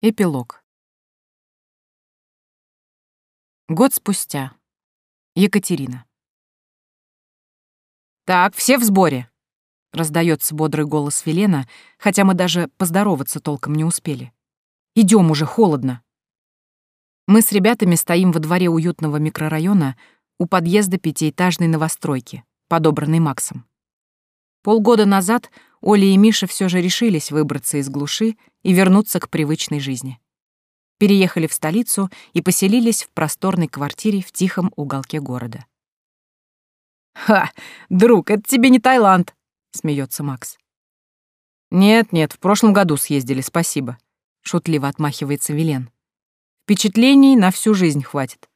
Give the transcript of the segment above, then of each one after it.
Эпилог. Год спустя. Екатерина. «Так, все в сборе!» — раздается бодрый голос Велена, хотя мы даже поздороваться толком не успели. Идем уже, холодно!» Мы с ребятами стоим во дворе уютного микрорайона у подъезда пятиэтажной новостройки, подобранной Максом. Полгода назад Оля и Миша все же решились выбраться из глуши и вернуться к привычной жизни. Переехали в столицу и поселились в просторной квартире в тихом уголке города. «Ха, друг, это тебе не Таиланд!» — смеется Макс. «Нет-нет, в прошлом году съездили, спасибо», — шутливо отмахивается Вилен. «Впечатлений на всю жизнь хватит».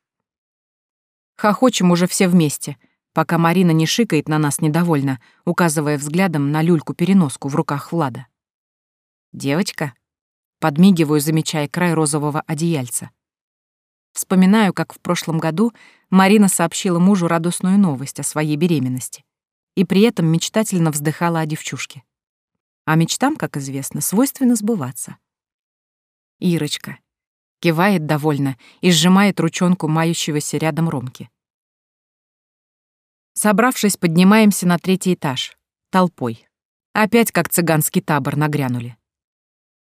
Хохочем уже все вместе — пока Марина не шикает на нас недовольно, указывая взглядом на люльку-переноску в руках Влада. «Девочка?» Подмигиваю, замечая край розового одеяльца. Вспоминаю, как в прошлом году Марина сообщила мужу радостную новость о своей беременности и при этом мечтательно вздыхала о девчушке. А мечтам, как известно, свойственно сбываться. Ирочка. Кивает довольно и сжимает ручонку мающегося рядом Ромки. Собравшись, поднимаемся на третий этаж. Толпой. Опять как цыганский табор нагрянули.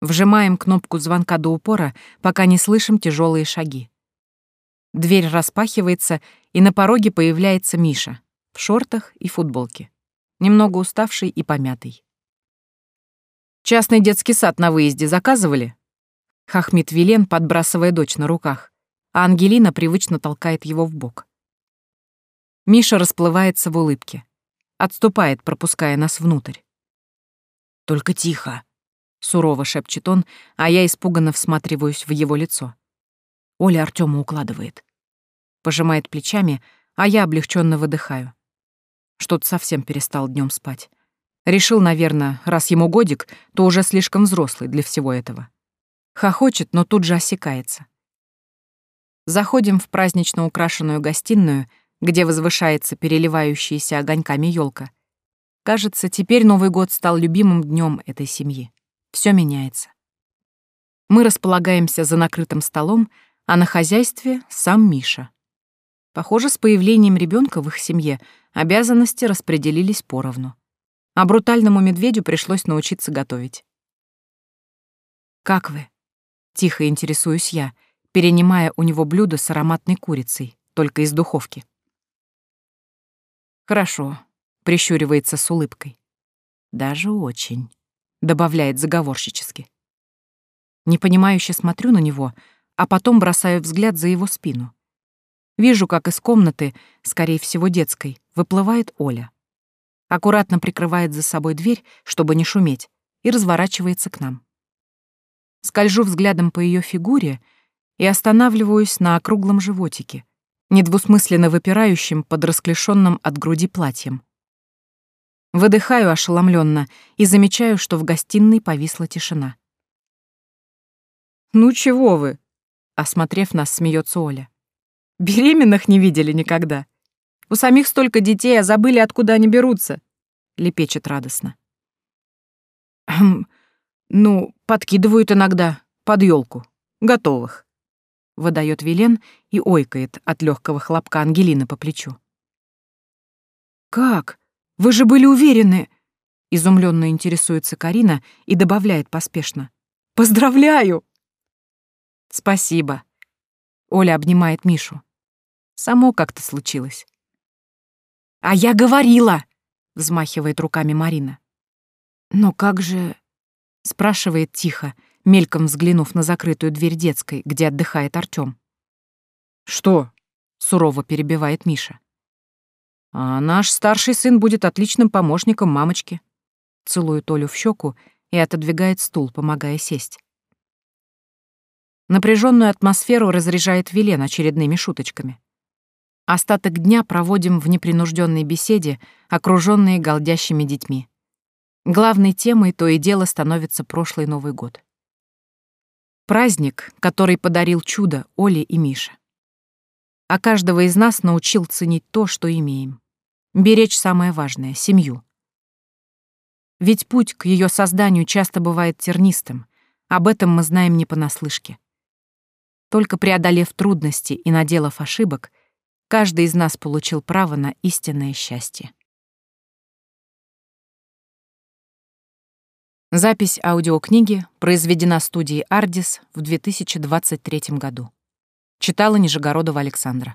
Вжимаем кнопку звонка до упора, пока не слышим тяжелые шаги. Дверь распахивается, и на пороге появляется Миша в шортах и футболке, немного уставший и помятый. «Частный детский сад на выезде заказывали?» Хахмит Вилен, подбрасывая дочь на руках, а Ангелина привычно толкает его в бок. Миша расплывается в улыбке. Отступает, пропуская нас внутрь. «Только тихо», — сурово шепчет он, а я испуганно всматриваюсь в его лицо. Оля Артема укладывает. Пожимает плечами, а я облегченно выдыхаю. Что-то совсем перестал днем спать. Решил, наверное, раз ему годик, то уже слишком взрослый для всего этого. Хохочет, но тут же осекается. Заходим в празднично украшенную гостиную — где возвышается переливающаяся огоньками елка. Кажется, теперь Новый год стал любимым днем этой семьи. Все меняется. Мы располагаемся за накрытым столом, а на хозяйстве сам Миша. Похоже, с появлением ребенка в их семье обязанности распределились поровну. А брутальному медведю пришлось научиться готовить. «Как вы?» — тихо интересуюсь я, перенимая у него блюдо с ароматной курицей, только из духовки. «Хорошо», — прищуривается с улыбкой. «Даже очень», — добавляет заговорщически. Непонимающе смотрю на него, а потом бросаю взгляд за его спину. Вижу, как из комнаты, скорее всего детской, выплывает Оля. Аккуратно прикрывает за собой дверь, чтобы не шуметь, и разворачивается к нам. Скольжу взглядом по ее фигуре и останавливаюсь на округлом животике, недвусмысленно выпирающим под расклешенным от груди платьем. Выдыхаю ошеломленно и замечаю, что в гостиной повисла тишина. «Ну чего вы?» — осмотрев нас, смеется Оля. «Беременных не видели никогда. У самих столько детей, а забыли, откуда они берутся», — лепечет радостно. «Хм, ну, подкидывают иногда, под елку, готовых выдает Вилен и ойкает от легкого хлопка Ангелины по плечу. «Как? Вы же были уверены?» Изумленно интересуется Карина и добавляет поспешно. «Поздравляю!» «Спасибо!» Оля обнимает Мишу. «Само как-то случилось». «А я говорила!» — взмахивает руками Марина. «Но как же...» — спрашивает тихо, мельком взглянув на закрытую дверь детской, где отдыхает Артём. «Что?» — сурово перебивает Миша. «А наш старший сын будет отличным помощником мамочки», — целует Олю в щеку и отодвигает стул, помогая сесть. Напряженную атмосферу разряжает Велен очередными шуточками. Остаток дня проводим в непринужденной беседе, окруженные голдящими детьми. Главной темой то и дело становится прошлый Новый год. Праздник, который подарил чудо Оле и Мише. А каждого из нас научил ценить то, что имеем. Беречь самое важное — семью. Ведь путь к ее созданию часто бывает тернистым, Об этом мы знаем не понаслышке. Только преодолев трудности и наделав ошибок, каждый из нас получил право на истинное счастье. Запись аудиокниги произведена студией «Ардис» в 2023 году. Читала Нижегородова Александра.